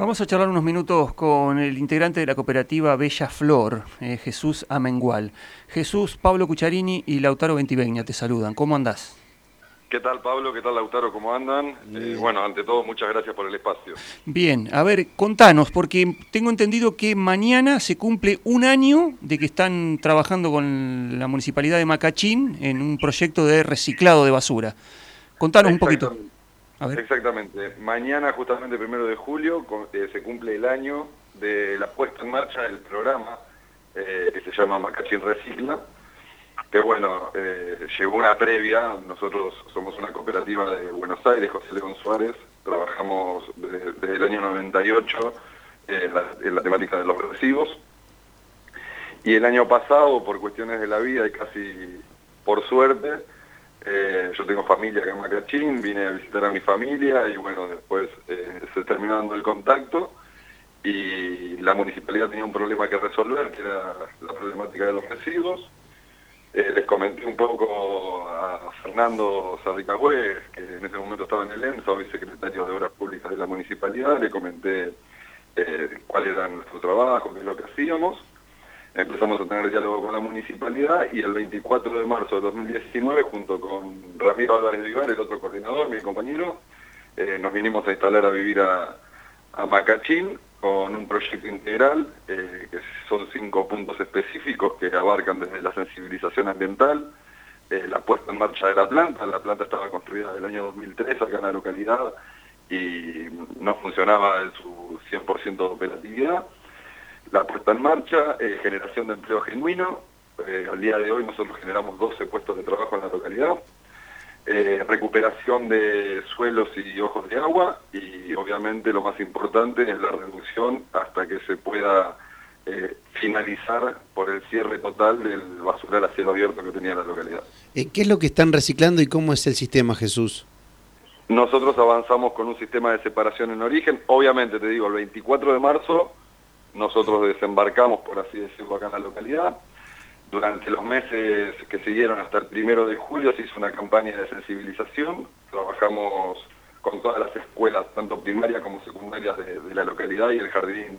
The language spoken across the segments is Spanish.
Vamos a charlar unos minutos con el integrante de la cooperativa Bella Flor, eh, Jesús Amengual. Jesús, Pablo Cucharini y Lautaro Ventivegna te saludan. ¿Cómo andás? ¿Qué tal Pablo? ¿Qué tal Lautaro? ¿Cómo andan? Eh, bueno, ante todo, muchas gracias por el espacio. Bien, a ver, contanos, porque tengo entendido que mañana se cumple un año de que están trabajando con la Municipalidad de Macachín en un proyecto de reciclado de basura. Contanos un poquito. Exactamente. Mañana, justamente primero de julio, eh, se cumple el año de la puesta en marcha del programa eh, que se llama Macachín Recicla que bueno, eh, llegó una previa, nosotros somos una cooperativa de Buenos Aires, José León Suárez, trabajamos desde, el año 98 en la, temática de los residuos, y el año pasado, por cuestiones de la vida y casi por suerte, eh, yo tengo familia acá en Macachín, vine a visitar a mi familia y bueno, después eh, se terminó dando el contacto y la municipalidad tenía un problema que resolver, que era la problemática de los residuos, eh, les comenté un poco a Fernando Sarricagüe, que en ese momento estaba en el ENSA, vicesecretario de Obras Públicas de la Municipalidad, le comenté cuál era nuestro trabajo, qué es lo que hacíamos. Empezamos a tener diálogo con la Municipalidad y el 24 de marzo de 2019, junto con Ramiro Álvarez Vivar, el otro coordinador, mi compañero, eh, nos vinimos a instalar a vivir a, Macachín con un proyecto integral, eh, que son cinco puntos específicos que abarcan desde la sensibilización ambiental, eh, la puesta en marcha de la planta, la planta estaba construida en el año 2003 acá en la localidad y no funcionaba en su 100% de operatividad, la puesta en marcha, eh, generación de empleo genuino, al día de hoy nosotros generamos 12 puestos de trabajo en la localidad, eh, recuperación de suelos y ojos de agua y obviamente lo más importante es la reducción hasta que se pueda eh, finalizar por el cierre total del basural a cielo abierto que tenía la localidad. Eh, ¿Qué es lo que están reciclando y cómo es el sistema, Jesús? Nosotros avanzamos con un sistema de separación en origen. Obviamente, te digo, el 24 de marzo nosotros desembarcamos, por así decirlo, acá en la localidad durante los meses que siguieron hasta el primero de julio se hizo una campaña de sensibilización, trabajamos con todas las escuelas, tanto primarias como secundarias de, la localidad y el jardín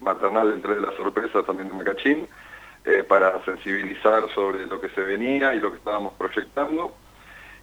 maternal del Tres de la Sorpresa, también de Macachín, eh, para sensibilizar sobre lo que se venía y lo que estábamos proyectando.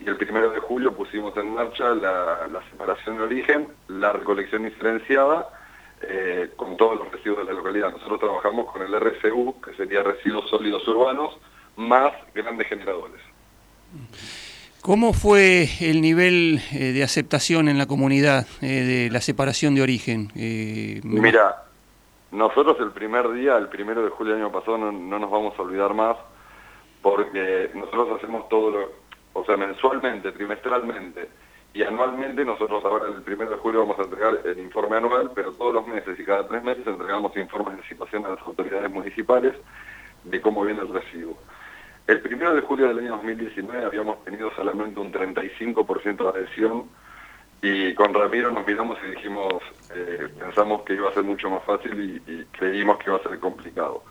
Y el primero de julio pusimos en marcha la, la separación de origen, la recolección diferenciada, eh, con todos los residuos de la localidad. Nosotros trabajamos con el RCU, que sería residuos sólidos urbanos, más grandes generadores. ¿Cómo fue el nivel eh, de aceptación en la comunidad eh, de la separación de origen? Mira, nosotros el primer día, el primero de julio del año pasado, no, no, nos vamos a olvidar más, porque nosotros hacemos todo lo, o sea, mensualmente, trimestralmente, y anualmente nosotros ahora el 1 de julio vamos a entregar el informe anual, pero todos los meses y cada tres meses entregamos informes de situación a las autoridades municipales de cómo viene el residuo. El 1 de julio del año 2019 habíamos tenido solamente un 35% de adhesión y con Ramiro nos miramos y dijimos, eh, pensamos que iba a ser mucho más fácil y, creímos que iba a ser complicado.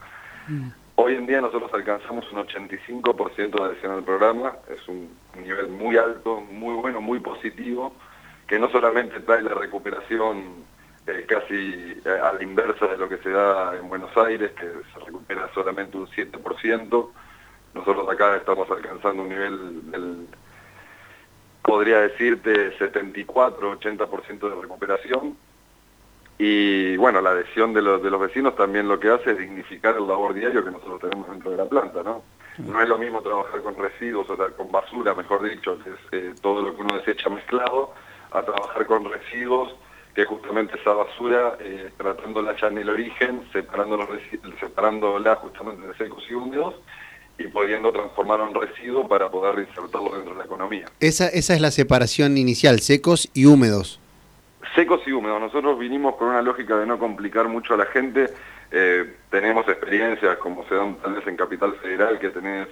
Mm. Hoy en día nosotros alcanzamos un 85% de adhesión al programa, es un nivel muy alto, muy bueno, muy positivo, que no solamente trae la recuperación eh, casi eh, a la inversa de lo que se da en Buenos Aires, que se recupera solamente un 7%, nosotros acá estamos alcanzando un nivel del, podría decirte, 74-80% de recuperación, y bueno, la adhesión de los, de los vecinos también lo que hace es dignificar el labor diario que nosotros tenemos dentro de la planta, ¿no? No es lo mismo trabajar con residuos o con basura, mejor dicho, es eh, todo lo que uno desecha mezclado, a trabajar con residuos, que justamente esa basura, eh, tratándola ya en el origen, separando los separándola justamente de secos y húmedos, y pudiendo transformarlo en residuo para poder reinsertarlo dentro de la economía. Esa, esa es la separación inicial, secos y húmedos secos y húmedos. Nosotros vinimos con una lógica de no complicar mucho a la gente. Eh, tenemos experiencias como se dan tal vez en Capital Federal, que tenés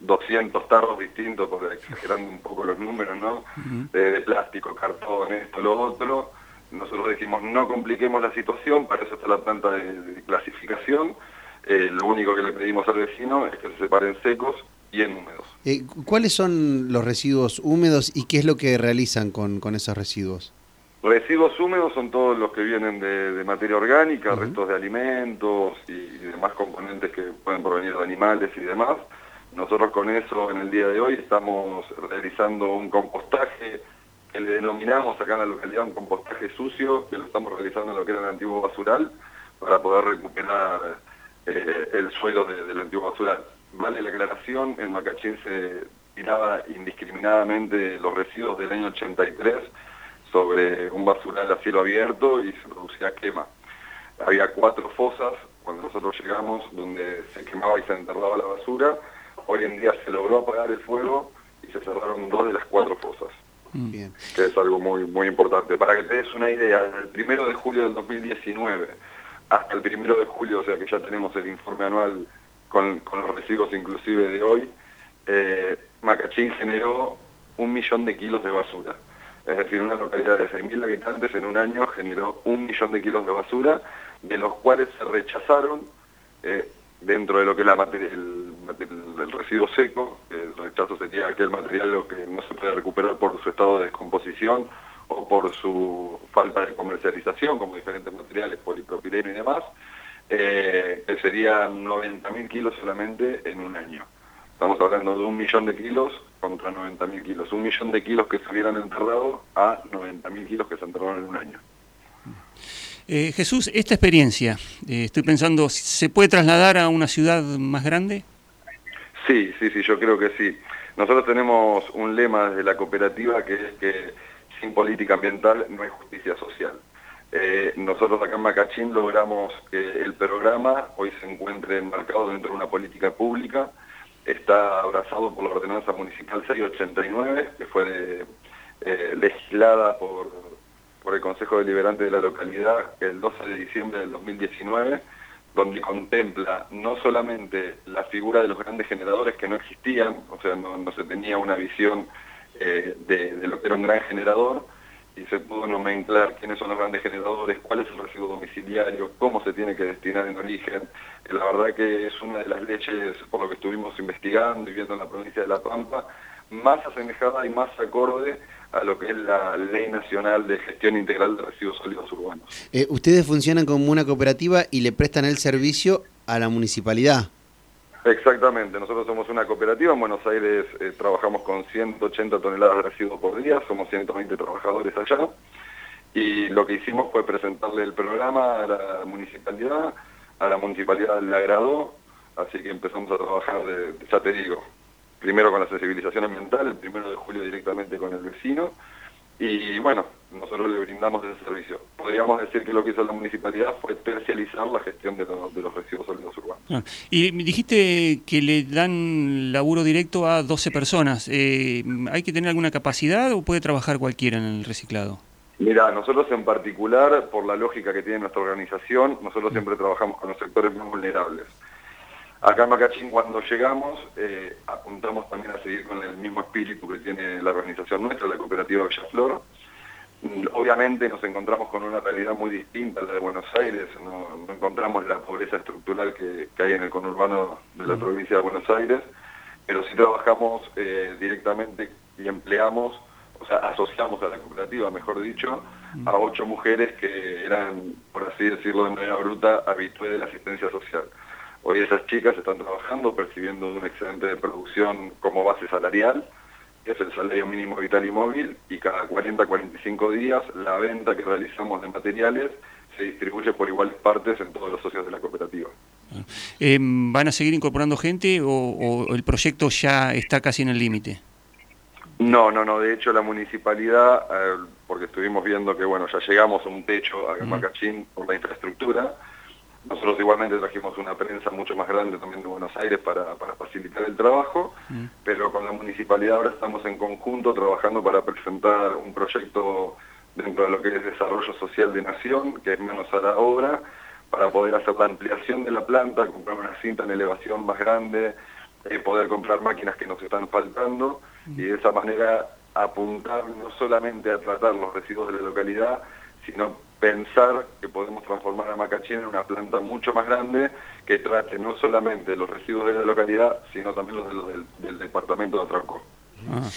200 tarros distintos, por exagerando un poco los números, ¿no? de, plástico, cartón, esto, lo otro. Nosotros dijimos, no compliquemos la situación, para eso está la planta de, clasificación. Eh, lo único que le pedimos al vecino es que se separen secos y en húmedos. Eh, ¿Cuáles son los residuos húmedos y qué es lo que realizan con, con esos residuos? Residuos húmedos son todos los que vienen de, materia orgánica, restos de alimentos y, demás componentes que pueden provenir de animales y demás. Nosotros con eso en el día de hoy estamos realizando un compostaje que le denominamos acá en la localidad un compostaje sucio, que lo estamos realizando en lo que era el antiguo basural, para poder recuperar eh, el suelo del antiguo basural. Vale la aclaración, en Macachín se tiraba indiscriminadamente los residuos del año 83 sobre un basural a cielo abierto y se producía quema. Había cuatro fosas cuando nosotros llegamos donde se quemaba y se enterraba la basura. Hoy en día se logró apagar el fuego y se cerraron dos de las cuatro fosas. Mm. Bien. Que es algo muy, muy importante. Para que te des una idea, el primero de julio del 2019 hasta el primero de julio, o sea que ya tenemos el informe anual con, los residuos inclusive de hoy, eh, Macachín generó un millón de kilos de basura es decir, una localidad de 6.000 habitantes en un año generó un millón de kilos de basura, de los cuales se rechazaron eh, dentro de lo que es el, residuo seco, el rechazo sería aquel material lo que no se puede recuperar por su estado de descomposición o por su falta de comercialización, como diferentes materiales, polipropileno y demás, eh, que serían 90.000 kilos solamente en un año. Estamos hablando de un millón de kilos contra 90.000 kilos. Un millón de kilos que se hubieran enterrado a 90.000 kilos que se enterraron en un año. Eh, Jesús, esta experiencia, eh, estoy pensando, ¿se puede trasladar a una ciudad más grande? Sí, sí, sí, yo creo que sí. Nosotros tenemos un lema desde la cooperativa que es que sin política ambiental no hay justicia social. Eh, nosotros acá en Macachín logramos que el programa hoy se encuentre enmarcado dentro de una política pública está abrazado por la ordenanza municipal 689, que fue eh, legislada por, por el Consejo Deliberante de la localidad el 12 de diciembre del 2019, donde contempla no solamente la figura de los grandes generadores que no existían, o sea, no, se tenía una visión eh, de lo que era un gran generador, y se pudo nomenclar quiénes son los grandes generadores, cuál es el residuo domiciliario, cómo se tiene que destinar en origen. Eh, la verdad que es una de las leyes, por lo que estuvimos investigando y viendo en la provincia de La Pampa, más asemejada y más acorde a lo que es la Ley Nacional de Gestión Integral de Residuos Sólidos Urbanos. Eh, ustedes funcionan como una cooperativa y le prestan el servicio a la municipalidad. Exactamente, nosotros somos una cooperativa, en Buenos Aires eh, trabajamos con 180 toneladas de residuos por día, somos 120 trabajadores allá, y lo que hicimos fue presentarle el programa a la municipalidad, a la municipalidad le agradó, así que empezamos a trabajar, ya te digo, primero con la sensibilización ambiental, el primero de julio directamente con el vecino, y bueno, nosotros le brindamos ese servicio. Podríamos decir que lo que hizo la municipalidad fue especializar la gestión de, los residuos sólidos urbanos. Ah, y dijiste que le dan laburo directo a 12 personas. Eh, ¿Hay que tener alguna capacidad o puede trabajar cualquiera en el reciclado? Mira, nosotros en particular, por la lógica que tiene nuestra organización, nosotros siempre trabajamos con los sectores más vulnerables. Acá en Macachín cuando llegamos eh, apuntamos también a seguir con el mismo espíritu que tiene la organización nuestra, la cooperativa Villaflor. Obviamente nos encontramos con una realidad muy distinta a la de Buenos Aires, no, encontramos la pobreza estructural que, hay en el conurbano de la provincia de Buenos Aires, pero sí trabajamos eh, directamente y empleamos, o sea, asociamos a la cooperativa, mejor dicho, a ocho mujeres que eran, por así decirlo de manera bruta, habituales de la asistencia social. Hoy esas chicas están trabajando, percibiendo un excedente de producción como base salarial, que es el salario mínimo vital y móvil, y cada 40-45 días la venta que realizamos de materiales se distribuye por iguales partes en todos los socios de la cooperativa. Eh, ¿Van a seguir incorporando gente o, el proyecto ya está casi en el límite? No, no, no. De hecho, la municipalidad, eh, porque estuvimos viendo que bueno ya llegamos a un techo a Macachín por la infraestructura, nosotros igualmente trajimos una prensa mucho más grande también de Buenos Aires para, facilitar el trabajo, mm. pero con la municipalidad ahora estamos en conjunto trabajando para presentar un proyecto dentro de lo que es desarrollo social de nación, que es menos a la obra, para poder hacer la ampliación de la planta, comprar una cinta en elevación más grande, eh, poder comprar máquinas que nos están faltando y de esa manera apuntar no solamente a tratar los residuos de la localidad, sino pensar que podemos transformar a Macachín en una planta mucho más grande que trate no solamente los residuos de la localidad, sino también los, del, departamento de Atranco. Ah,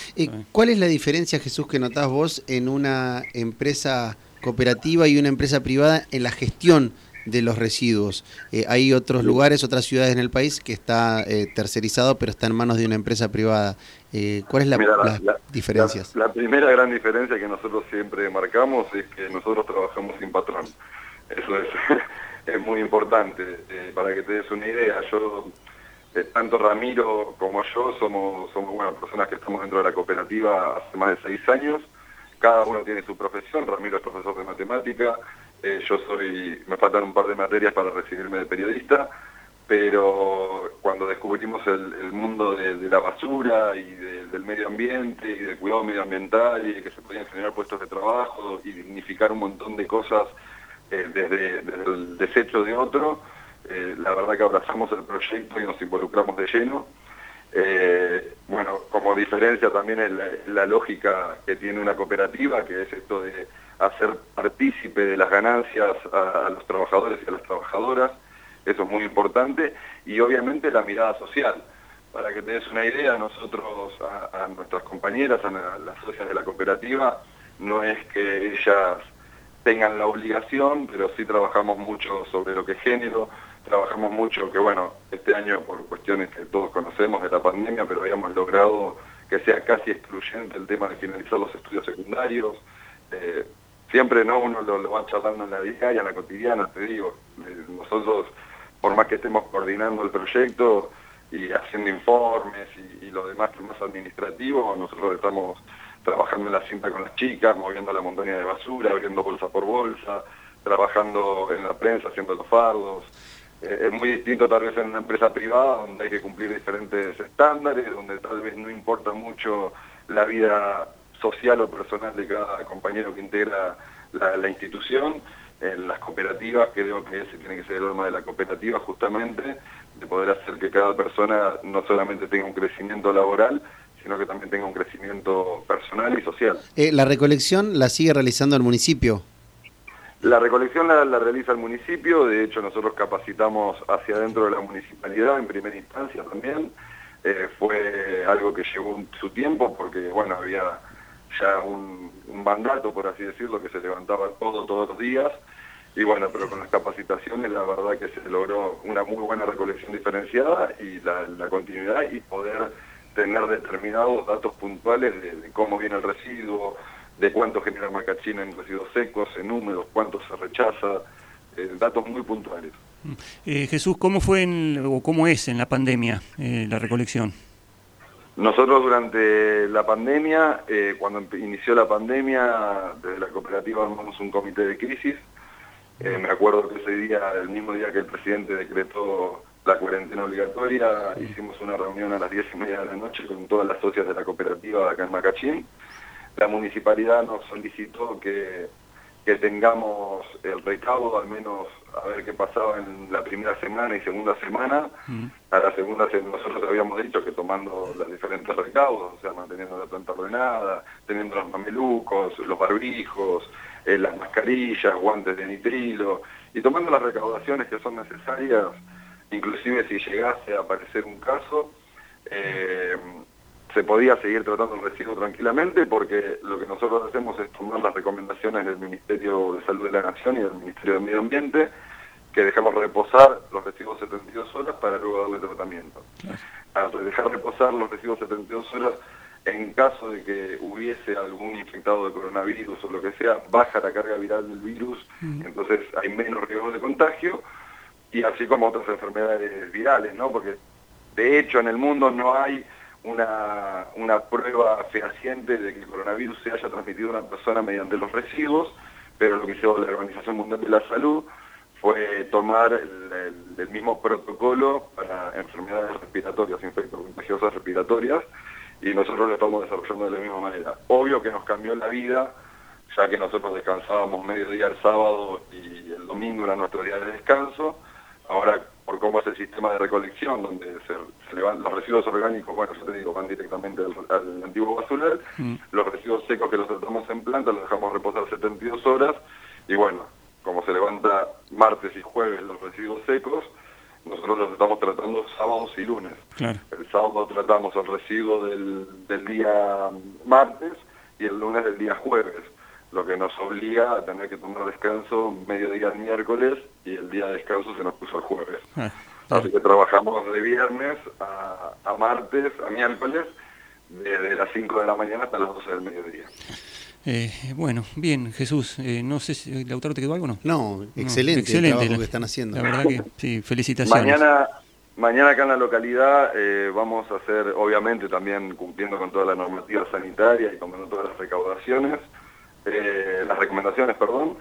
¿Cuál es la diferencia, Jesús, que notás vos en una empresa cooperativa y una empresa privada en la gestión de los residuos. Eh, hay otros lugares, otras ciudades en el país que está eh, tercerizado, pero está en manos de una empresa privada. Eh, ¿Cuál es la, las diferencias? La, primera gran diferencia que nosotros siempre marcamos es que nosotros trabajamos sin patrón. Eso es, es muy importante. Eh, para que te des una idea, yo, tanto Ramiro como yo somos, somos bueno, personas que estamos dentro de la cooperativa hace más de seis años. Cada uno tiene su profesión. Ramiro es profesor de matemática, eh, yo soy, me faltan un par de materias para recibirme de periodista, pero cuando descubrimos el, mundo de, la basura y del medio ambiente y del cuidado medioambiental y de que se podían generar puestos de trabajo y dignificar un montón de cosas eh, desde, el desecho de otro, eh, la verdad que abrazamos el proyecto y nos involucramos de lleno. Bueno, como diferencia también es la, lógica que tiene una cooperativa, que es esto de hacer partícipe de las ganancias a, los trabajadores y a las trabajadoras, eso es muy importante, y obviamente la mirada social. Para que te des una idea, nosotros, a, nuestras compañeras, a, las socias de la cooperativa, no es que ellas tengan la obligación, pero sí trabajamos mucho sobre lo que es género, trabajamos mucho, que bueno, este año por cuestiones que todos conocemos de la pandemia, pero habíamos logrado que sea casi excluyente el tema de finalizar los estudios secundarios, eh, siempre no uno lo, va charlando en la diaria, en la cotidiana, te digo. Eh, nosotros, por más que estemos coordinando el proyecto y haciendo informes y, lo demás que es más administrativo, nosotros estamos trabajando en la cinta con las chicas, moviendo la montaña de basura, abriendo bolsa por bolsa, trabajando en la prensa, haciendo los fardos. Eh, es muy distinto tal vez en una empresa privada donde hay que cumplir diferentes estándares, donde tal vez no importa mucho la vida social o personal de cada compañero que integra la, institución. En las cooperativas creo que ese tiene que ser el norma de la cooperativa justamente, de poder hacer que cada persona no solamente tenga un crecimiento laboral, sino que también tenga un crecimiento personal y social. Eh, ¿La recolección la sigue realizando el municipio? La recolección la, realiza el municipio, de hecho nosotros capacitamos hacia adentro de la municipalidad en primera instancia también. Eh, fue algo que llevó su tiempo porque, bueno, había ya un, mandato, por así decirlo, que se levantaba todo todos los días. Y bueno, pero con las capacitaciones la verdad que se logró una muy buena recolección diferenciada y la, continuidad y poder tener determinados datos puntuales de, cómo viene el residuo, de cuánto genera macachina en residuos secos, en húmedos, cuánto se rechaza, eh, datos muy puntuales. Eh, Jesús, ¿cómo fue o cómo es en la pandemia eh, la recolección? Nosotros durante la pandemia, eh, cuando inició la pandemia, desde la cooperativa armamos un comité de crisis. Me acuerdo que ese día, el mismo día que el presidente decretó la cuarentena obligatoria, hicimos una reunión a las 10 y media de la noche con todas las socias de la cooperativa acá en Macachín. La municipalidad nos solicitó que que tengamos el recaudo, al menos a ver qué pasaba en la primera semana y segunda semana. Mm. A la segunda semana nosotros habíamos dicho que tomando los diferentes recaudos, o sea, manteniendo la planta ordenada, teniendo los mamelucos, los barbijos, eh, las mascarillas, guantes de nitrilo, y tomando las recaudaciones que son necesarias, inclusive si llegase a aparecer un caso, eh, se podía seguir tratando el residuo tranquilamente porque lo que nosotros hacemos es tomar las recomendaciones del Ministerio de Salud de la Nación y del Ministerio de Medio Ambiente, que dejamos reposar los residuos 72 horas para luego darle tratamiento. Al dejar reposar los residuos 72 horas, en caso de que hubiese algún infectado de coronavirus o lo que sea, baja la carga viral del virus, mm. entonces hay menos riesgo de contagio, y así como otras enfermedades virales, ¿no? Porque de hecho en el mundo no hay una, una prueba fehaciente de que el coronavirus se haya transmitido a una persona mediante los residuos, pero lo que hizo la Organización Mundial de la Salud fue tomar el, mismo protocolo para enfermedades respiratorias, infectos contagiosas respiratorias, y nosotros lo estamos desarrollando de la misma manera. Obvio que nos cambió la vida, ya que nosotros descansábamos mediodía el sábado y el domingo era nuestro día de descanso, ahora por cómo es el sistema de recolección, donde se, los residuos orgánicos, bueno, yo te digo, van directamente al, antiguo basural, mm. los residuos secos que los tratamos en planta los dejamos reposar 72 horas, y bueno, como se levanta martes y jueves los residuos secos, nosotros los estamos tratando sábados y lunes. El sábado tratamos el residuo del, del día martes y el lunes del día jueves. lo que nos obliga a tener que tomar descanso mediodía el miércoles y el día de descanso se nos puso el jueves. Ah, Así que trabajamos de viernes a, martes, a miércoles, desde las 5 de la mañana hasta las 12 del mediodía. Eh, bueno, bien, Jesús, eh, no sé si Lautaro te quedó algo no. No, excelente, el trabajo que están haciendo. La verdad que sí, felicitaciones. Mañana, mañana acá en la localidad eh, vamos a hacer, obviamente también cumpliendo con toda la normativa sanitaria y tomando todas las recaudaciones, las recomendaciones, perdón,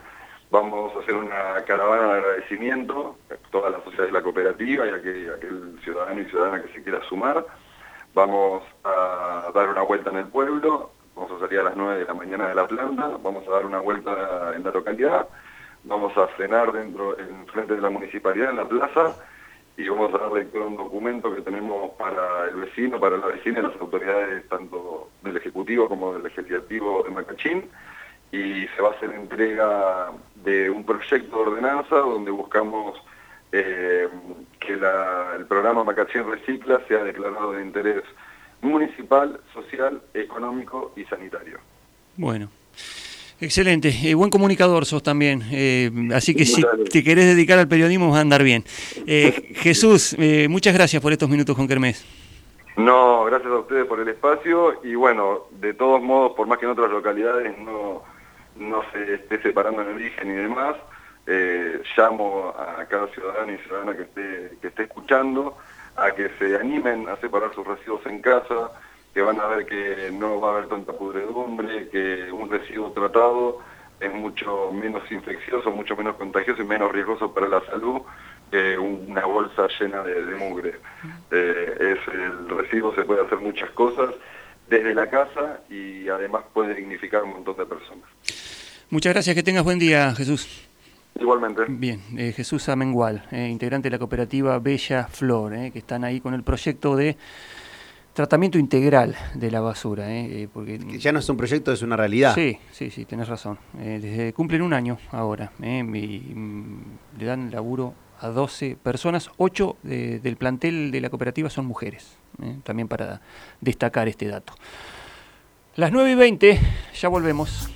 vamos a hacer una caravana de agradecimiento, toda la sociedad de la cooperativa y aquel, aquel ciudadano y ciudadana que se quiera sumar. Vamos a dar una vuelta en el pueblo, vamos a salir a las 9 de la mañana de la planta, vamos a dar una vuelta en la localidad, vamos a cenar dentro, en frente de la municipalidad, en la plaza, y vamos a dar lectura un documento que tenemos para el vecino, para la vecina y las autoridades tanto del Ejecutivo como del Legislativo de Macachín, y se va a hacer entrega de un proyecto de ordenanza donde buscamos eh, que el programa Macachín Recicla sea declarado de interés municipal, social, económico y sanitario. Bueno. Excelente, eh, buen comunicador sos también, eh, así que si te querés dedicar al periodismo vas a andar bien. Eh, Jesús, muchas gracias por estos minutos con Kermés. No, gracias a ustedes por el espacio y bueno, de todos modos, por más que en otras localidades no, no se esté separando en origen y demás, llamo a cada ciudadano y ciudadana que esté, que esté escuchando a que se animen a separar sus residuos en casa, que van a ver que no va a haber tanta pudredumbre, que un residuo tratado es mucho menos infeccioso, mucho menos contagioso y menos riesgoso para la salud que una bolsa llena de, mugre. Eh, es, el residuo se puede hacer muchas cosas desde la casa y además puede dignificar a un montón de personas. Muchas gracias, que tengas buen día, Jesús. Igualmente. Bien, eh, Jesús Amengual, eh, integrante de la cooperativa Bella Flor, eh, que están ahí con el proyecto de tratamiento integral de la basura. porque, ya no es un proyecto, es una realidad. Sí, sí, sí, tenés razón. desde, cumplen un año ahora y, mm, le dan laburo a 12 personas, 8 del plantel de la cooperativa son mujeres, también para destacar este dato. Las 9 y 20, ya volvemos.